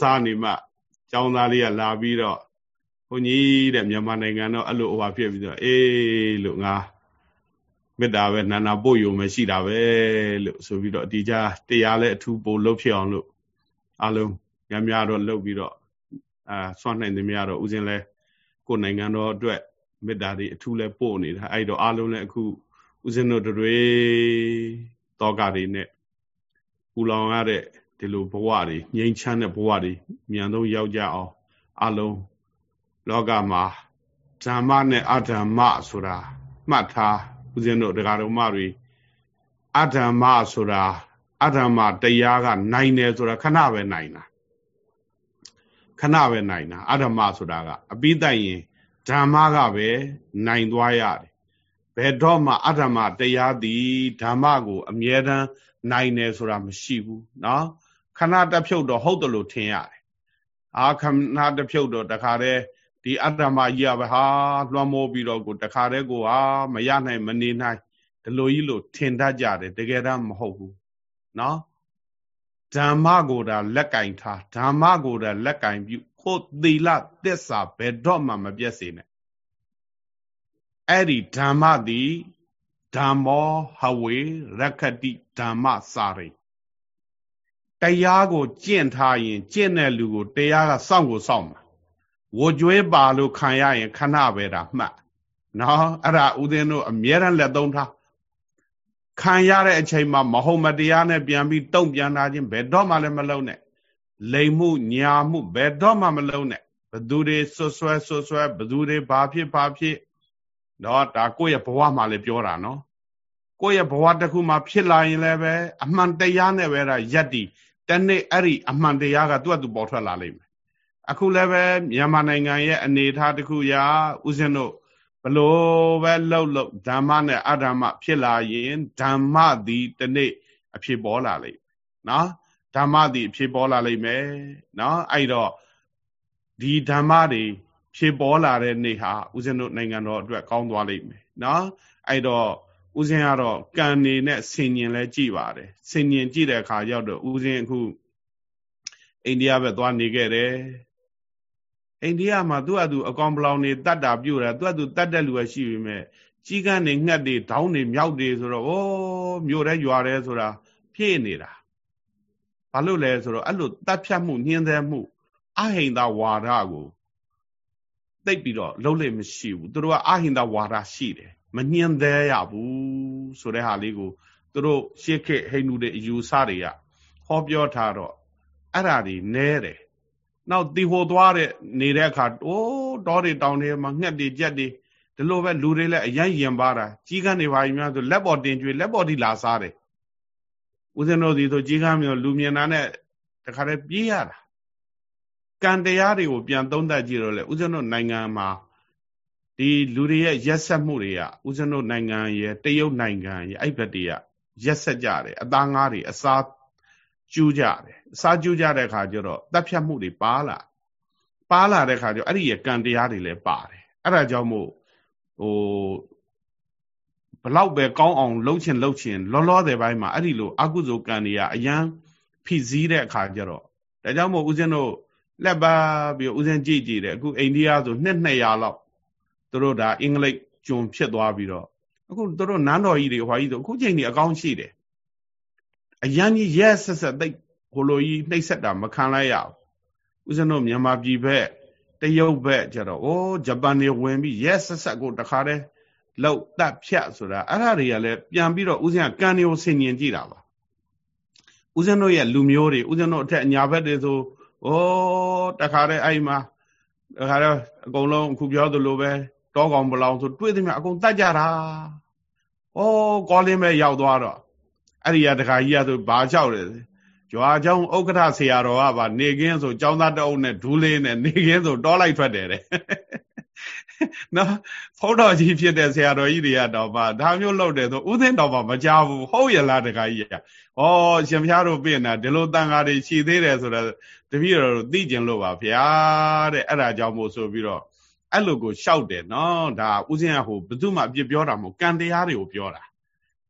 စားနေမှကျောင်းသားလေးကလာပြီးတော့ဘုန်းကြီးတဲ့မြန်မာနိုင်ငံတော့အဲ့လိုဟိုဟာဖြစ်ပြီးတော့အေးလို့ငါမေတ္တာပဲနာနာပို့ယူမရှိတာပဲလို့ဆိုပြီးတော့ဒီကြားတရားလဲအထူးပို့လုပ်ဖြစ်အောင်လို့အလုံးများများတော့လုပ်ပြီးတော့အာဆွမ်းနိုင်သမျှတော့ဥစဉ်လဲကိုယ်နိုင်ငံတော်အတွက်မေတ္တာတွေအထူးလဲပို့နေတာအဲ့တော့အလုံးလဲအခုဥစဉ်တို့တွေတောကတွေနဲ့ပူလောင်ရတဲ့ ဒီလိုဘဝတွေငြိမ်းချမ်းတဲ့ဘဝတွေမြန်ဆုံးရောက်ကြအောင်အလုံးလောကမှာဓမ္မနဲ့အဓမ္မဆိုတာမှတ်ထားဦးဇင်းတို့တရားတော်မတွေအဓမ္မဆိုတာအဓမ္မတရားကနိုင်တယ်ဆိုတာခဏပဲနိုင်တာခဏပဲနိုင်တာအဓမ္မဆိုတာကအပိတိုင်ရင်ဓမ္မကပဲနိုင်သွားရတယ်ဘယ်တော့မှအဓမ္မတရားသည်ဓမ္မကို အမြဲတမ်းနိုင်တယ်ဆိုတာမရှိဘူးเนาะ ခဏတစ်ဖြုတ်တော့ဟုတ်တယ်လို့ထင်ရတယ်အာခဏတစ်ဖြုတ်တော့တခါတည်းဒီအတ္တမကြီးကပဲဟာလွှမ်းမိုးပြီးတော့ကိုတခါတည်းကိုဟာမရနိုင်မနေနိုင်ဒီလိုကြီးလို့ထင်တတ်ကြတယ်တကယ်တော့မဟုတ်ဘူးနော်ဓမ္မကိုဒါလက်ကင်ထားဓမ္မကိုဒါလက်ကင်ပြုကိုသီလသစ္စာဘယ်တော့မှမပြတ်စေနဲ့အဲ့ဒီဓမ္မသည်ဓမ္မောဟဝေရခတိဓမ္မစာရိ တရားကိုကျင့်ထားရင်ကျင့်တဲ့လူကိုတရားကစောင့်ကိုစောင့်မှာဝကြွေးပါလို့ခံရရင်ခဏပဲတာမှတ်နော်အဲ့ဒါဥဒင်းတို့အမြဲတမ်းလက်သုံးထားခံရတဲ့အချိန်မှာမဟုတ်မတရားနဲ့ပြန်ပြီးတုံ့ပြန်တာချင်းဘယ်တော့မှလည်းမလုပ်နဲ့လိမ်မှုညာမှုဘယ်တော့မှမလုပ်နဲ့ဘသူတွေဆွဆွဲဆွဆွဲဘသူတွေဘာဖြစ်ဘာဖြစ်တော့ဒါကိုယ့်ရဲ့ဘဝမှာလည်းပြောတာနော်ကိုယ့်ရဲ့ဘဝတစ်ခုမှာဖြစ်လာရင်လည်းပဲအမှန်တရားနဲ့ပဲဒါယက်တီ တနေ့အဲ့ဒီအမှန်တရားကသူ့အတူပေါ်ထွက်လာလိမ့်မယ်အခုလည်းပဲမြန်မာနိုင်ငံရဲ့အနေအထားတစ်ခုရာဥစဉ်တို့ဘလို့ပဲလှုပ်လှုပ်ဓမ္မနဲ့အဓမ္မဖြစ်လာရင်ဓမ္မသည်တနေ့အဖြစ်ပေါ်လာလိမ့်နော်ဓမ္မသည်အဖြစ်ပေါ်လာလိမ့်မယ်နော်အဲ့တော့ဒီဓမ္မတွေဖြစ်ပေါ်လာတဲ့နေ့ဟာဥစဉ်တို့နိုင်ငံတော်အတွက်ကောင်းသွားလိမ့်မယ်နော်အဲ့တော့ ဥစဉ်ကတော့ကံနေနဲ့ဆင်ញင်လဲကြည့်ပါတယ်ဆင်ញင်ကြည့်တဲ့အခါရောက်တော့ဥစဉ်အခုအိန္ဒိယဘက်သွားနေခဲ့တယ်အိန္ဒိယမှာသူ့အတူအကောင်ပလောင်နေတတ်တာပြုတ်တာသူ့အတူတတ်တဲ့လူကရှိပြီမဲ့ကြီးကန်းနေငှက်တွေဒေါင်းတွေမြောက်တွေဆိုတော့ဩမြို့ထဲရွာထဲဆိုတာဖြည့်နေတာဘာလို့လဲဆိုတော့အဲ့လိုတတ်ဖြတ်မှုညှင်းဆဲမှုအဟိန္ဒဝါဒကိုသိပ်ပြီးတော့လုံးလိမ့်မရှိဘူးသူတို့ကအဟိန္ဒဝါဒရှိတယ် မညှင်းသေးရဘူးဆိုတဲ့ဟာလေးကိုသူတို့ရှေးခေတ်ဟိန္ဒူတွေအယူဆတွေကဟောပြောထားတော့အဲ့ဓာတွေနဲတယ်နောက်တီဟိုသွားတဲ့နေတဲ့အခါအိုးတောတွေတောင်တွေမှာငှက်တွေကြက်တွေဒီလိုပဲလူတွေလည်းအရင်ရင်ပါတာကြီးကန်းတွေပါကြီးများဆိုလက်ပေါ်တင်ကျွေးလက်ပေါ်ထိလာစားတယ်ဦးဇင်းတို့ဒီဆိုကြီးကန်းမျိုးလူမြင်တာနဲ့တခါတည်းပြေးရတာကံတရားတွေကိုပြန်သုံးသပ်ကြည့်တော့လေဦးဇင်းတို့နိုင်ငံမှာ ဒီလူတွေရဲ့ရက်ဆက်မှုတွေကဦးဇင်းတို့နိုင်ငံရဲ့တရုတ်နိုင်ငံရဲ့အဲ့ဘက်တွေကရက်ဆက်ကြတယ်အသားငါးတွေအစားကျူးကြတယ်စားကျူးကြတဲ့ခါကျတော့တတ်ဖြတ်မှုတွေပါလာပါလာတဲ့ခါကျတော့အဲ့ဒီရဲ့ကံတရားတွေလည်းပါတယ်အဲ့ဒါကြောင့်မို့ဟိုဘလောက်ပဲကောင်းအောင်လှုပ်ချင်လှုပ်ချင်လောလောတဲ့ဘိုင်းမှာအဲ့ဒီလိုအကုသိုလ်ကံတွေကအရန်ဖိစည်းတဲ့အခါကျတော့ဒါကြောင့်မို့ဦးဇင်းတို့လက်ပါပြီးဦးဇင်းကြည့်ကြည့်တယ်အခုအိန္ဒိယဆိုနှစ်200လောက် သူတို့ဒါအင်္ဂလိပ်ကျွန်းဖြစ်သွားပြီးတော့အခုသူတို့နန်းတော်ကြီးတွေဟွာကြီးဆိုအခုချိန်ကြီးအကောင်းရှိတယ်အရန်ကြီးရဲဆက်ဆက်သိဟိုလိုကြီးနှိပ်စက်တာမခံလိုက်ရဘူးဦးဇင်းတို့မြန်မာပြည်ဘက်တရုတ်ဘက်ကျတော့အိုးဂျပန်တွေဝင်ပြီးရဲဆက်ဆက်ကိုတခါတည်းလောက်တက်ဖြတ်ဆိုတာအဲ့ဒါတွေကလည်းပြန်ပြီးတော့ဦးဇင်းကကံတွေကိုဆင်ញင်ကြည့်တာပါဦးဇင်းတို့ရဲ့လူမျိုးတွေဦးဇင်းတို့အထက်အညာဘက်တွေဆိုအိုးတခါတည်းအဲ့မှာတခါတည်းအကုန်လုံးအခုပြောသလိုပဲ တောကောင်ပလောင်ဆိုတွေ့သမျှအကုန်တတ်ကြတာဩကောလင်းပဲရောက်သွားတော့အဲ့ဒီကတခါကြီးကဆိုဘာလျှောက်တယ်ကြွားเจ้าဥက္ကဋ္ဌဆရာတော်ကပါနေကင်းဆိုเจ้าသားတအုပ်နဲ့ဒူးလေးနဲ့နေကင်းဆိုတောလိုက်ထွက်တယ်တဲ့နော်ဖုန်းတော်ကြီးဖြစ်တဲ့ဆရာတော်ကြီးတွေကတော့ဗာဒါမျိုးလုပ်တယ်ဆိုဥသိမ်းတော်မှာမကြဘူးဟုတ်ရလားတခါကြီးကဩရှင်ဖျားတို့ပြင်တာဒီလိုတန်ဃာတွေရှိသေးတယ်ဆိုတော့တပည့်တော်တို့သိကျင်လို့ပါဗျာတဲ့အဲ့ဒါကြောင့်မို့ဆိုပြီးတော့ အဲ့လိုကိုရှောက်တယ်နော်ဒါဥစဉ်ကဟိုဘယ်သူမှအပြစ်ပြောတာမဟုတ်ကံတရားတွေကိုပြောတာ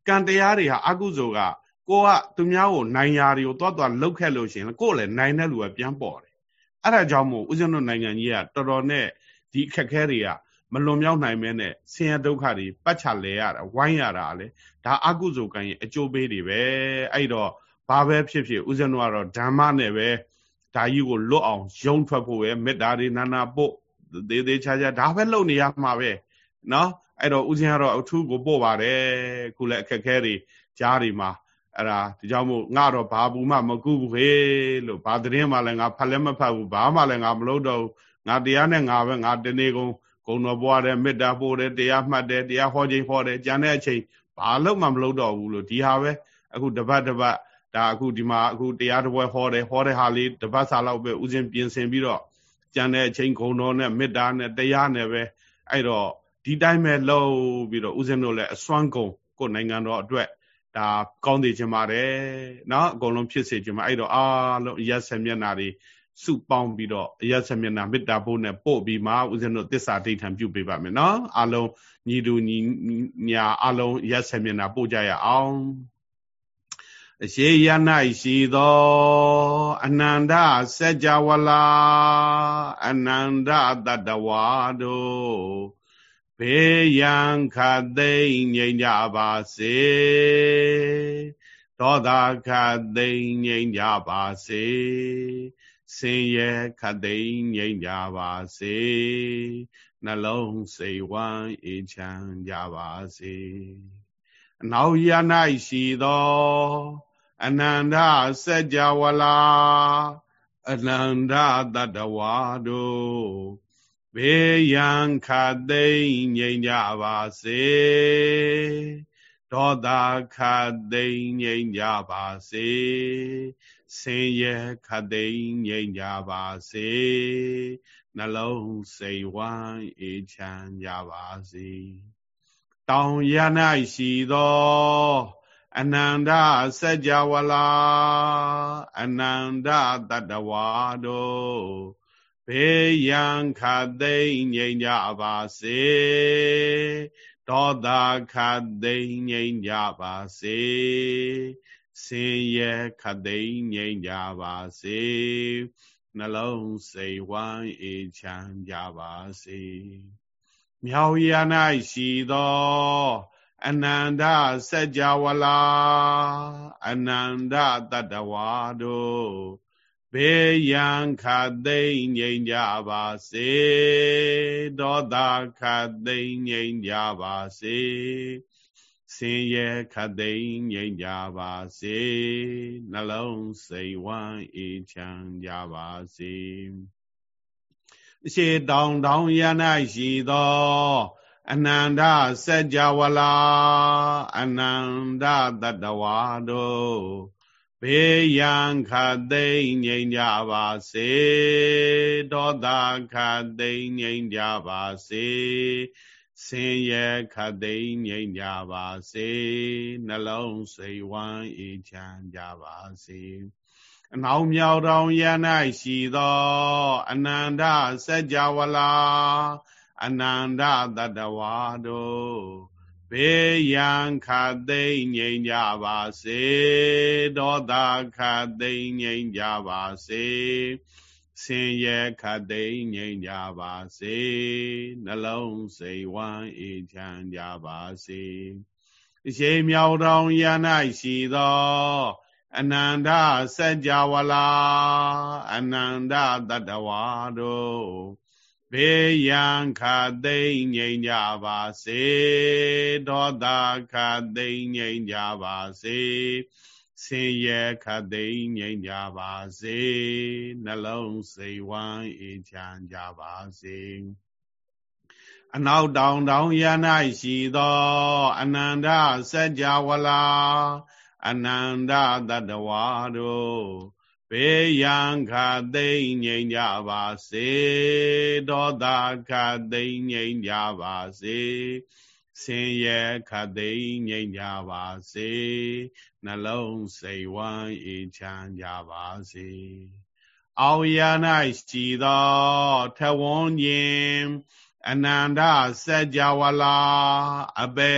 ကံတရားတွေဟာအကုသိုလ်ကကိုကသူများကိုနိုင်ရာတွေကိုတွတ်တွတ်လှုပ်ခဲ့လို့ရှိရင်ကိုယ်လည်းနိုင်တဲ့လူကပြန်ပေါ်တယ်အဲ့ဒါကြောင့်မို့ဦးဇင်းတို့နိုင်ငံကြီးကတော်တော်နဲ့ဒီအခက်ခဲတွေကမလွန်မြောက်နိုင်မဲနဲ့ဆင်းရဲဒုက္ခတွေပတ်ချလဲရတာဝိုင်းရတာလေဒါအကုသိုလ်ကံရဲ့အကျိုးပေးတွေပဲအဲ့တော့ဘာပဲဖြစ်ဖြစ်ဦးဇင်းတို့ကတော့ဓမ္မနဲ့ပဲဒါကြီးကိုလွတ်အောင်ယုံထွက်ဖို့ပဲမေတ္တာတွေနာနာပို့ သေးသေးချာချာဒါပဲလုပ်နေရမှာပဲနော်အဲ့တော့ဦးဇင်းကတော့အထူးကိုပို့ပါတယ်ခုလည်းအခက်ခဲတွေကြားတွေမှာအဲ့ဒါဒီကြောင့်မို့ငါတော့ဘာဘူးမှမကူဘူးဟေးလို့ဘာသတင်းမှလည်းငါဖတ်လည်းမဖတ်ဘူးဘာမှလည်းငါမလုပ်တော့ဘူးငါတရားနဲ့ငါပဲငါတနေ့ကုန်ဂုံတော်ပွားတယ်မေတ္တာပို့တယ်တရားမှတ်တယ်တရားဟောခြင်းဟောတယ်ကြံတဲ့အချိန်ဘာလို့မှမလုပ်တော့ဘူးလို့ဒီဟာပဲအခုတပတ်တပတ်ဒါအခုဒီမှာအခုတရားတစ်ပွဲဟောတယ်ဟောတဲ့ဟာလေးတပတ်စာလောက်ပဲဥစဉ်ပြင်ဆင်ပြီးတော့ ကြံတဲ့အချိန်ခုံတော်နဲ့မေတ္တာနဲ့တရားနဲ့ပဲအဲ့တော့ဒီတိုင်းပဲလှုပ်ပြီးတော့ဦးဇင်းတို့လည်းအစွမ်းကုန်ကိုနိုင်ငံတော်အတွက်ဒါကောင်းသိချင်ပါတယ်နော်အကုန်လုံးဖြစ်စေချင်ပါအဲ့တော့အားလုံးရက်ဆက်မျက်နာတွေစုပေါင်းပြီးတော့ရက်ဆက်မျက်နာမေတ္တာပို့နဲ့ပို့ပြီးမှဦးဇင်းတို့တစ္ဆာဒိဋ္ဌံပြုပေးပါမယ်နော်အားလုံးညီတူညီညာအားလုံးရက်ဆက်မျက်နာပို့ကြရအောင် အရှိယ၌ရှိသောအနန္တစัจ java လာအနန္တတတဝါတို့ဘေးရန်ခတ်သိမ့်ငြိမ်ကြပါစေဒေါသခတ်သိမ့်ငြိမ်ကြပါစေဆင်းရဲခတ်သိမ့်ငြိမ်ကြပါစေနှလုံးစိတ်ဝမ်းအေးချမ်းကြပါစေအနောက်ရ၌ရှိသော အနန္တစัจ java လာအနန္တတတဝါတို့ဘေးရန်ခတ်သိမ့်ငြိမ်ကြပါစေဒေါသခတ်သိမ့်ငြိမ်ကြပါစေဆင်းရဲခတ်သိမ့်ငြိမ်ကြပါစေနှလုံးစိတ်ဝမ်းအေးချမ်းကြပါစေတောင်ရ၌ရှိသော အနန္တစัจ java လာအနန္တတတဝါတို့ဘေးရန်ခတ်သိမ့်ငြိမ်ကြပါစေဒေါသခတ်သိမ့်ငြိမ်ကြပါစေဆင်းရဲခတ်သိမ့်ငြိမ်ကြပါစေနှလုံးစိတ်ဝမ်းအေးချမ်းကြပါစေမြောက်ရ၌ရှိသော အနန္တစัจ java လာအနန္တတတဝါတို့ဘေးရန်ခတ်သိမ့်ငြိမ်ကြပါစေဒေါသခတ်သိမ့်ငြိမ်ကြပါစေဆင်းရဲခတ်သိမ့်ငြိမ်ကြပါစေနှလုံးစိတ်ဝမ်းအေးချမ်းကြပါစေရှေတောင်တောင်ရ၌ရှိသော အနန္တစัจ java လာအနန္တတတဝါတို့ဘေးရန်ခတ်သိမ့်ငြိမ်ကြပါစေဒေါသခတ်သိမ့်ငြိမ်ကြပါစေဆင်းရဲခတ်သိမ့်ငြိမ်ကြပါစေနှလုံးစိတ်ဝမ်းအေးချမ်းကြပါစေအနောက်မြောက်တောင်ရ၌ရှိသော အနန္တစัจ java လာ အနန္တတတဝါတို့ဘေးရန်ခတ်သိမ့်ငြိမ်ကြပါစေဒေါသခတ်သိမ့်ငြိမ်ကြပါစေဆင်းရဲခတ်သိမ့်ငြိမ်ကြပါစေနှလုံးစိတ်ဝမ်းအေးချမ်းကြပါစေရှိမြောက်တောင်ရ၌ရှိသောအနန္တစัจ java လာအနန္တတတဝါတို့ ဘေးရန်ခသိမ့်ငြိမ်ကြပါစေဒေါသခသိမ့်ငြိမ်ကြပါစေဆင်းရဲခသိမ့်ငြိမ်ကြပါစေနှလုံးစိတ်ဝမ်းအေးချမ်းကြပါစေအနောက်တောင်တောင်ရ၌ရှိသောအနန္တစัจ java လာအနန္တတတဝါတို့ ဘေးရန်ခသိမ့်ငြိမ်ကြပါစေဒေါသခသိမ့်ငြိမ်ကြပါစေဆင်းရဲခသိမ့်ငြိမ်ကြပါစေနှလုံးစိတ်ဝမ်းအေးချမ်းကြပါစေအောင်ရ၌ရှိသောထဝန်းခြင်းအနန္တစัจ java လာအဘေ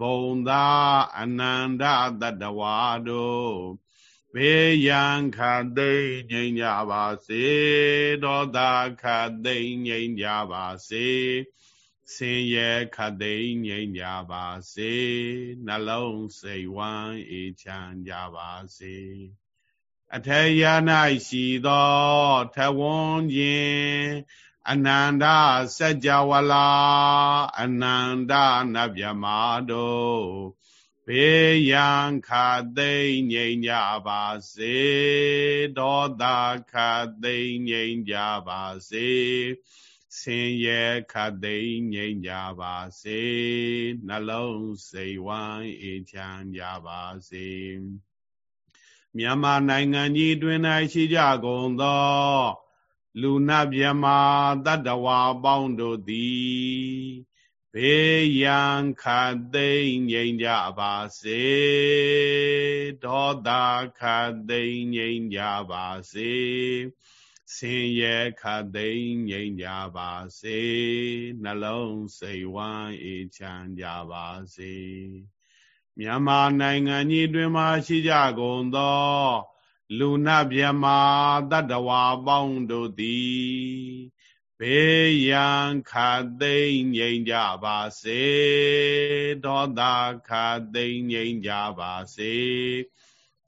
ဘုံသာအနန္တတတဝါတို့ ဘေးရန်ခတ်သိမ့်ငြိမ်ကြပါစေဒေါသခတ်သိမ့်ငြိမ်ကြပါစေဆင်းရဲခတ်သိမ်းငြိမ်းကြပါစေနှလုံးစိတ်ဝမ်းအေးချမ်းကြပါစေအထေယ၌ရှိသောထဝန်းခြင်းအနန္တစัจ java လာအနန္တနဗျမာတို့ ဘေးရန်ခသိမ့်ငြိမ်ကြပါစေဒေါသခသိမ့်ငြိမ်ကြပါစေဆင်းရဲခတ်သိမ်းငြိမ်းကြပါစေနှလုံးစိတ်ဝမ်းအေးချမ်းကြပါစေမြန်မာနိုင်ငံကြီးတွင်၌ရှိကြကုန်သောလူနာမြမာတတ္တဝါပေါင်းတို့သည် ဘေးရန်ခတ်သိမ်းငြိမ်းကြပါစေဒေါသခတ်သိမ်းငြိမ်းကြပါစေဆင်းရဲခတ်သိမ်းငြိမ်းကြပါစေနှလုံးစိတ်ဝမ်းအေးချမ်းကြပါစေမြန်မာနိုင်ငံကြီးတွင်မှရှိကြကုန်သောလူနာမြမာတတ္တဝါပေါင်းတို့သည် ဘေးရန်ခတ်သိမ်းငြိမ်းကြပါစေဒေါသခတ်သိမ်းငြိမ်းကြပါစေ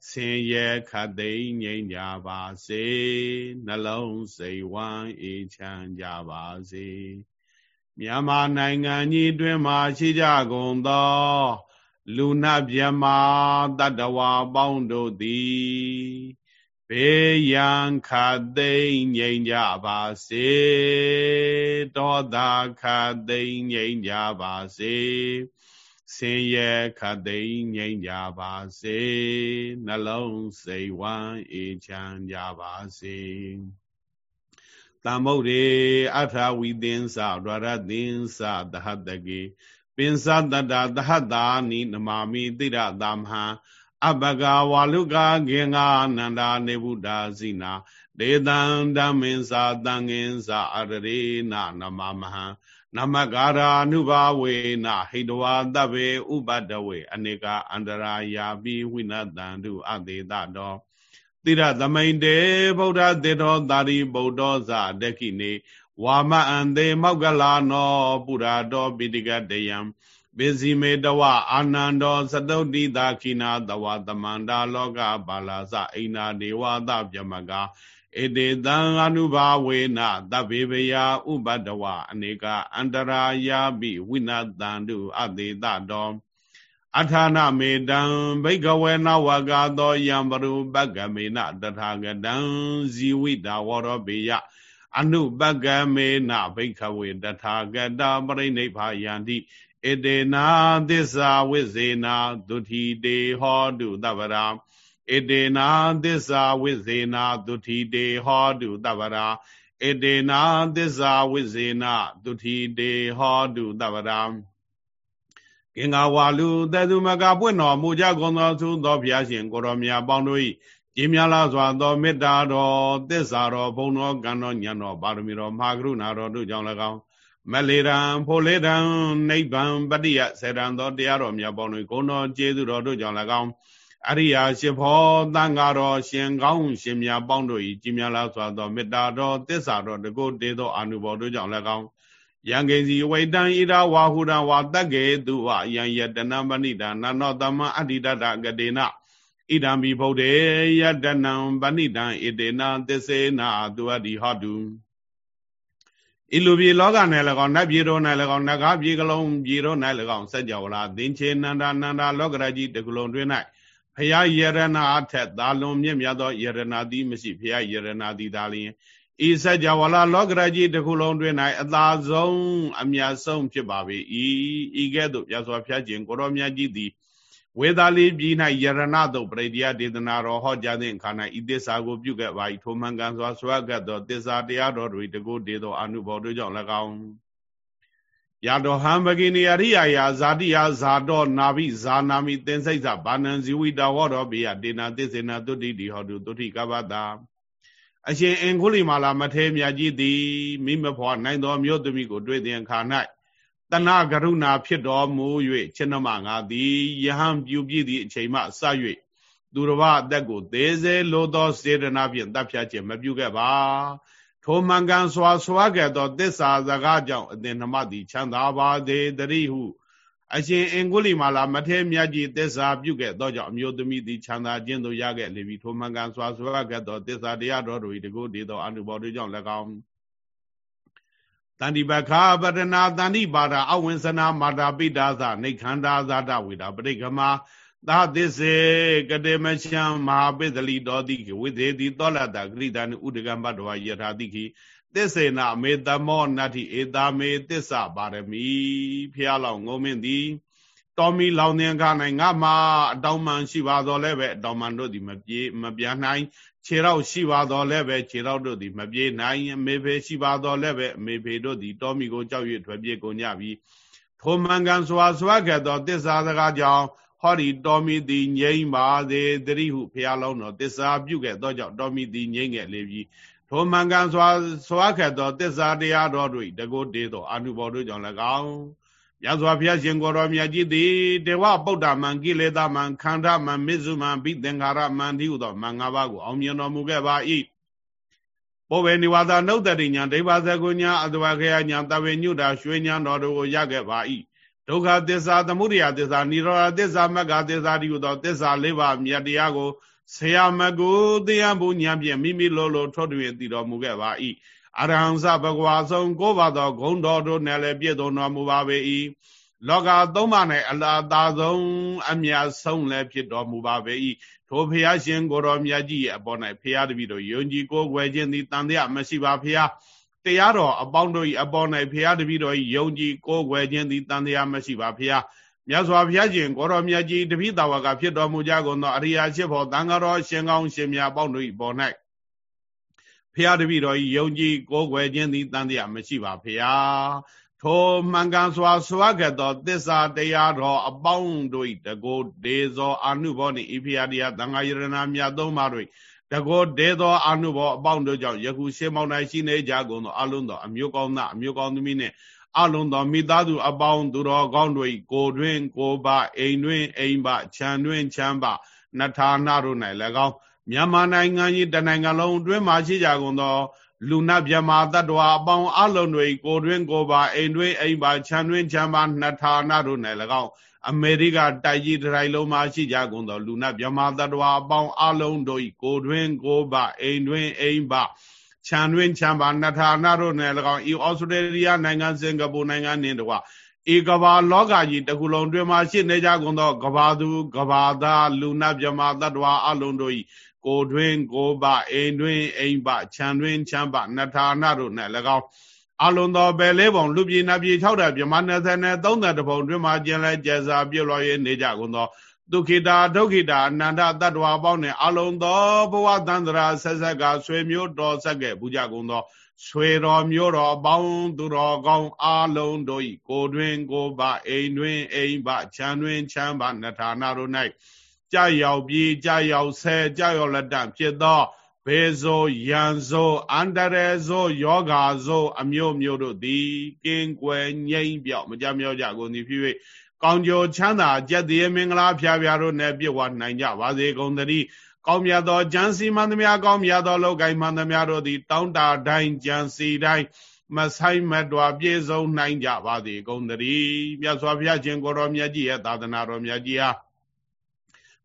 ဆင်းရဲခတ်သိမ်းငြိမ်းကြပါစေနှလုံးစိတ်ဝမ်းအေးချမ်းကြပါစေမြန်မာနိုင်ငံကြီးတွင်မှာရှိကြကုန်သော လူနာမြမာတတ္တဝါပေါင်းတို့သည် ဘေးရန်ခတ်သိမ်းငြိမ်းကြပါစေဒေါသခတ်သိမ်းငြိမ်းကြပါစေဆင်းရဲခတ်သိမ်းငြိမ်းကြပါစေနှလုံးစိတ်ဝမ်းအေးချမ်းကြပါစေတမ္မုတ်ရေအထာဝိသင်္စဒရသင်္စသဟတကေပင်စတတသဟတာနိနမာမိတိရသမဟံ အပကဝါလုကာဂင်္ဂာနန္ဒာနေဗုဒ္ဓဇိနာဒေတံဓမ္မင်္စာတံငင်္စာအရရေနနမမဟံနမကာရာနုဘာဝေနဟိတဝါတဗေဥပတဝေအနေကအန္တရာယာပိဝိနတန္တုအသေးတတော်တိရသမိန်တေဗုဒ္ဓတေတောသာရိဗုဒ္ဓောဇတခိနေဝါမအံသေးမောက္ကလာနော ပုရာတော်ပိတိကတယံ ပိစီမေတဝအာနန္ဒောသတုတ္တိတာခိနာတဝသမန္တာလောကပါလာစအိနာဒေဝသပြမကာဧတေတံအနုဘာဝေနသဗ္ဗေပယဥပတဝအနေကအန္တရာယာပိဝိနတန္တုအသေးတတော်အထာဏမေတံဘိကဝေနဝကသောယံပရုပကမေနတထာဂတံဇီဝိတာဝရောပေယအနုပကမေနဘိကဝေတထာဂတပရိနိဗ္ဗာယန္တိ ဧတေနာသစ္စာဝိဇေနာဒုတိတေဟောတုတဗရာဧတေနာသစ္စာဝိဇေနာဒုတိတေဟောတုတဗရာဧတေနာသစ္စာဝိဇေနာဒုတိတေဟောတုတဗရာကင်္ဂဝါလူတေသူမကပွင့်တော်မူကြကုန်သောသူသောဘုရားရှင်ကိုရောမြတ်ပေါင်းတို့၏ကြည်မြလာစွာသောမေတ္တာတော်သစ္စာတော်ဘုံတော်ကံတော်ညံတော်ပါရမီတော်မဟာကရုဏာတော်တို့ကြောင့်၎င်း မလေရန်ဖိုလေရန်နိဗ္ဗာန်ပတ္တိယစေရန်သောတရားတော်မြတ်ပေါင်းတို့ဂုဏ်တော်ကျေးဇူးတော်တို့ကြောင့်၎င်းအရိယာရှင်ဖောတန်ဃာတော်ရှင်ကောင်းရှင်မြတ်ပေါင်းတို့၏ကြည်မြလာစွာသောမေတ္တာတော်သစ္စာတော်တကုတ်တေသောအာနုဘော်တို့ကြောင့်၎င်းယံကိစီဝိတံဣဒဝါဟုရဝါတက္ကေသူဝယံယတနာမဏိတာနာနောတမအဋ္ဌိတတကတေနဣဒံဘိဗုဒ္ဓေယတနံပဏိတံဣတေနသစ္စေနာသူအတ္တိဟောတု ဤလူပြေလောက၌၎င်းနတ်ပြေတို့၌၎င်းနဂါပြေကလုံးပြေတို့၌၎င်းစัจ java လာသင်္ချေနန္ဒာနန္ဒာလောကရကြီးတကုလုံးတွင်၌ဖရာယရဏအထက်သာလွန်မြင့်မြတ်သောယရဏသည်မရှိဖရာယရဏသည်သာလျင်ဤစัจ java လာလောကရကြီးတကုလုံးတွင်၌အသာဆုံးအမြတ်ဆုံးဖြစ်ပါပေ၏ဤကဲ့သို့ပြစွာဖျားခြင်းကိုရောမြတ်ကြီးသည် ဝေသာလီပြည်၌ယရဏတုပရိဒီယဒေသနာတော်ဟောကြားသည့်အခါ၌ဤသစ္စာကိုပြုခဲ့ပါ၏ထိုမှန်ကန်စွာဆွဲကပ်သောသစ္စာတရားတော်တွေတကုဒေသောအနုဘောတို့ကြောင့်၎င်းယတောဟံပကိနိအရိယာယာဇာတိယဇာတောနာဘိဇာနာမိသင်္စိတ်ဇဘာနံဇီဝိတဝောတော်ဘေယဒေနာသစ္စေနာတုတိတိဟောတုတုတိကပ္ပတာအရှင်အင်္ဂုလိမာလာမထေမြတ်ကြီးသည်မိမဖွာနိုင်သောမြို့သမီးကိုတွေ့တဲ့အခါ၌ တဏကရုဏာဖြစ်တော်မူ၍ခြေနမငါသည်ယဟန်ပြုပြည့်သည့်အချိန်မှစ၍သူတော်ဘာအသက်ကိုသေးစေလို့သောစေတနာဖြင့်တပ်ဖြတ်ခြင်းမပြုခဲ့ပါထိုမှန်ကန်စွာစွာခဲ့သောတစ္ဆာစကားကြောင့်အသင်နှမသည်ချမ်းသာပါသေးတရိဟုအရှင်အင်္ဂုလိမာလာမထေမြတ်ကြီးသစ္စာပြုခဲ့သောကြောင့်အမျိုးသမီးသည်ချမ်းသာခြင်းသို့ရခဲ့လေပြီထိုမှန်ကန်စွာစွာခဲ့သောသစ္စာတရားတော်တို့၏တကုတည်သောအနုဘော်တို့ကြောင့်၎င်း တန္တိပခာပတနာတန္တိပါဒအဝိဉ္စနာမာတာပိတာသနေခန္ဓာဇာတဝေတာပရိကမသာသစ္စေကတေမချံမဟာပိသလိတော်တိဝိသေတိသောလတဂရိတံဥဒကံဘတ်တော်ယထာတိခိသစ္စေနမေတမောနတ္ထိဧတာမေသစ္စာပါရမီဖျားလောင်ငုံမင်းသည်တော်မီလောင်တဲ့အခါ၌ငါမှာအတောင်မှန်ရှိပါတော်လဲပဲအတောင်မှန်တို့သည်မပြေမပြန်နိုင် ခြေတော့ရှိပါတော်လဲပဲခြေတော့တို့သည်မပြေနိုင်အမေဖေရှိပါတော်လဲပဲအမေဖေတို့သည်တော်မီကိုကြောက်၍ထွက်ပြေကုန်ကြပြီထိုမှန်ကန်စွာစွာခဲ့သောတစ္ဆာစကားကြောင့်ဟောဒီတော်မီသည်ငြိမ့်ပါစေတတိဟုဖျားလောင်းတော်တစ္ဆာပြုခဲ့သောကြောင့်တော်မီသည်ငြိမ့်ခဲ့လေပြီထိုမှန်ကန်စွာစွာခဲ့သောတစ္ဆာတရားတော်တို့တကုတေသောအနုဘော်တို့ကြောင့်၎င်း မြတ်စွာဘုရားရှင်ကိုယ်တော်မြတ်ကြီးသည်တေဝပုဒ္ဓမံကိလေသာမံခန္ဓာမံမစ္စုမံဘိသင်္ခါရမံတိဟုသောမံ၅ပါးကိုအောင်မြင်တော်မူခဲ့ပါ၏ဘောဘေနိဝါဒနှုတ်တတိညာဒိဗ္ဗဇကုညာအတဝခေယညာတဝေညုတာရွှေညာတော်တို့ကိုရခဲ့ပါ၏ဒုက္ခသစ္စာသမုဒယသစ္စာនិရောဓသစ္စာမဂ္ဂသစ္စာတိဟုသောသစ္စာလေးပါးမြတ်တရားကိုဆရာမကိုတရားဘုညာဖြင့်မိမိလိုလိုထွတ်တွင်သိတော်မူခဲ့ပါ၏ အရဟံသဘဂဝါဆုံးကိုးပါသောဂုံတော်တို့နဲ့လည်းပြည့်စုံတော်မူပါပေ၏လောကသုံးပါး၌အလားသာဆုံးအမြတ်ဆုံးလည်းဖြစ်တော်မူပါပေ၏ထိုဖျားရှင်ကိုတော်မြတ်ကြီးရဲ့အပေါ်၌ဖျားတပည့်တို့ယုံကြည်ကိုးကွယ်ခြင်းသည်တန်တရားမရှိပါဖျားတရားတော်အပေါင်းတို့၏အပေါ်၌ဖျားတပည့်တော်၏ယုံကြည်ကိုးကွယ်ခြင်းသည်တန်တရားမရှိပါဖျားမြတ်စွာဘုရားရှင်ကိုတော်မြတ်ကြီးတပည့်တော်ကဖြစ်တော်မူကြကုန်သောအရိယာရှိဖို့တန်ဃာတော်ရှင်ကောင်းရှင်မြတ်အပေါင်းတို့၏ပေါ်၌ ဖျားတပည့်တော်ဤယုံကြည်ကိုးကွယ်ခြင်းသည်တန်တရားမရှိပါဖျားထိုမှန်ကန်စွာစွာခဲ့သောသစ္စာတရားတော်အပေါင်းတို့၏တကိုဒေဇောအာနုဘောနှင့်ဤဖျားတရားသံဃာယရဏမြတ်သုံးပါးတို့တကောဒေသောအာနုဘောအပေါင်းတို့ကြောင့်ယခုရှင်းမောင်း၌ရှိနေကြကုန်သောအလုံးသောအမျိုးကောင်းသားအမျိုးကောင်းသမီးနှင့်အလုံးသောမိသားစုအပေါင်းသူတော်ကောင်းတို့၏ကိုတွင်ကိုပါအိမ်တွင်အိမ်ပါခြံတွင်ခြံပါနထာနာတို့၌၎င်း မြန်မာနိုင်ငံကြီးတနိုင်ငံလုံးအတွင်းမှာရှိကြကုန်သော လူနာမြမာတ attva အပေါင်းအလုံးတွေကိုတွင်ကိုပါအိမ်တွင်အိမ်ပါခြံတွင်ခြံပါနှစ်ဌာနတို့၌၎င်းအမေရိကတိုက်ကြီးတိုင်းလုံးမှာရှိကြကုန်သော လူနာမြမာတ attva အပေါင်းအလုံးတို့၏ကိုတွင်ကိုပါအိမ်တွင်အိမ်ပါခြံတွင်ခြံပါနှစ်ဌာနတို့၌၎င်းဤဩစတြေးလျနိုင်ငံစင်ကာပူနိုင်ငံနှင့်တကွဧကဘာလောကကြီးတစ်ခုလုံးတွင်မှာရှိနေကြကုန်သောကဘာသူကဘာသားလူနာမြမာတ attva အလုံးတို့၏ ကိုတွင်ကိုပအိမ်တွင်အိမ်ပခြံတွင်ခြံပနထာနတို့၌၎င်းအလုံးသောပဲလေးပုံလူပြည်နပြည်၆တဲ့မြမ20နဲ့30တပုံတွင်မှကျင်လဲကျက်စာပြုတ်လော်၍နေကြကုန်သောဒုက္ခိတာဒုက္ခိတာအနန္တတတ္တဝါပေါင်းနှင့်အလုံးသောဘဝတန္တရာဆက်ဆက်ကဆွေမျိုးတော်ဆက်ကဲ့ဘူးကြကုန်သောဆွေတော်မျိုးတော်အပေါင်းသူတော်ကောင်းအလုံးတို့၏ကိုတွင်ကိုပအိမ်တွင်အိမ်ပခြံတွင်ခြံပနထာနာတို့၌ ကြရောက်ပြီးကြရောက်ဆဲကြရောက်လက်တဖြစ်သောဘေဇောယံဇောအန္တရေဇောယောဂါဇောအမျိုးမျိုးတို့သည်ကင်းကွယ်ငြိမ့်ပြောက်မကြမြောက်ကြကုန်သည်ဖြစ်၍ကောင်းကျော်ချမ်းသာကြက်တည်းမင်္ဂလာဖျားဖျားတို့နဲ့ပြည့်ဝနိုင်ကြပါစေကုန်သတည်းကောင်းမြတ်သောကြံစီမှန်သမျှကောင်းမြတ်သောလောကီမှန်သမျှတို့သည်တောင်းတာတိုင်းကြံစီတိုင်းမဆိုင်မတော်ပြည့်စုံနိုင်ကြပါစေကုန်သတည်းမြတ်စွာဘုရားရှင်ကိုတော်မြတ်ကြီးရဲ့သာသနာတော်မြတ်ကြီးဟာ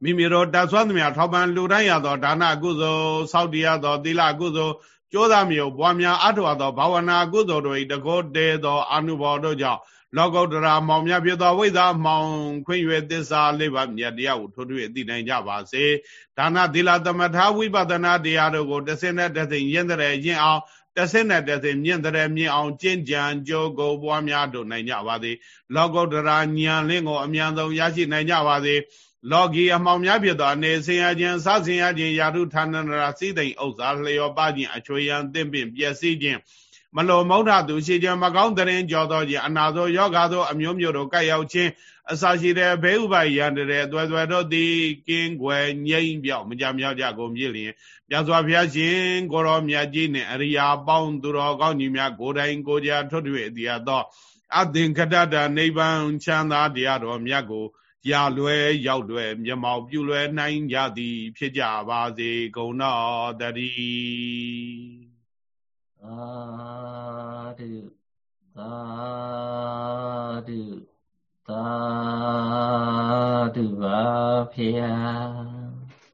မိမိတို့တတ်ဆွမ်းသမျှထောက်ပံ့လူတိုင်းရသောဒါနကုသိုလ်စောင့်တရားသောသီလကုသိုလ်ကြိုးစားမြေပွားများအထောက်သောဘာဝနာကုသိုလ်တို့၏တကောတေသောအနုဘော်တို့ကြောင့်လောကုတ္တရာမောင်မြတ်ဖြစ်သောဝိဇာမောင်ခွင့်၍သစ္စာလေးပါးမြတ်တရားကိုထိုးထွေးသိနိုင်ကြပါစေဒါနသီလသမထဝိပဿနာတရားတို့ကိုတစ်စင်းနဲ့တစ်စင်းရင်းတဲ့ရင်းအောင်တစ်စင်းနဲ့တစ်စင်းမြင့်တဲ့မြင့်အောင်ကျင့်ကြံကြိုးကိုပွားများတို့နိုင်ကြပါစေလောကုတ္တရာဉာဏ်လင်းကိုအမြန်ဆုံးရရှိနိုင်ကြပါစေ လောကီအမှောင်များဖြစ်သောအနေဆင်းရဲခြင်းစဆင်းရဲခြင်းယာတုဌာနန္တရာစိသိမ့်ဥစ္စာလျော်ပါခြင်းအချွေရန်သင့်ပင်ပျက်စီးခြင်းမလိုမုဒ္ဒသူရှိခြင်းမကောင်းတဲ့ရင်ကြောသောခြင်းအနာသောယောဂါသော အမျိုးမျိုးတို့ကပ်ရောက်ခြင်းအစာရှိတဲ့ဘေးဥပါယံတဲ့သွဲသွဲတို့သည်ကင်းွယ်ငြိမ့်ပြောက်မကြမြောက်ကြကုန်ပြီလျင်မြတ်စွာဘုရားရှင်ကိုရောမြတ်ကြီးနှင့်အရိယာပေါင်းသူတော်ကောင်းကြီးများကိုယ်တိုင်ကိုယ်ကြထွတ်ထွေအတိအသောအသင်္ခတတနိဗ္ဗာန်ချမ်းသာတရားတော်မြတ်ကို ရလွယ်ရောက်လွယ်မျက်မှောက်ပြုလွယ်နိုင်ကြသည် ဖြစ်ကြပါစေကုန်တော်တည်းသာဓုသာဓုသာဓုပါဖေယ